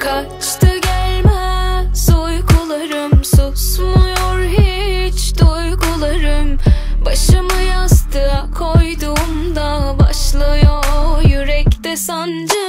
Kaçtı gelmez uykularım Susmuyor hiç. Duygularım Başımı yastığa koyduğumda Başlıyor yürekte sancı.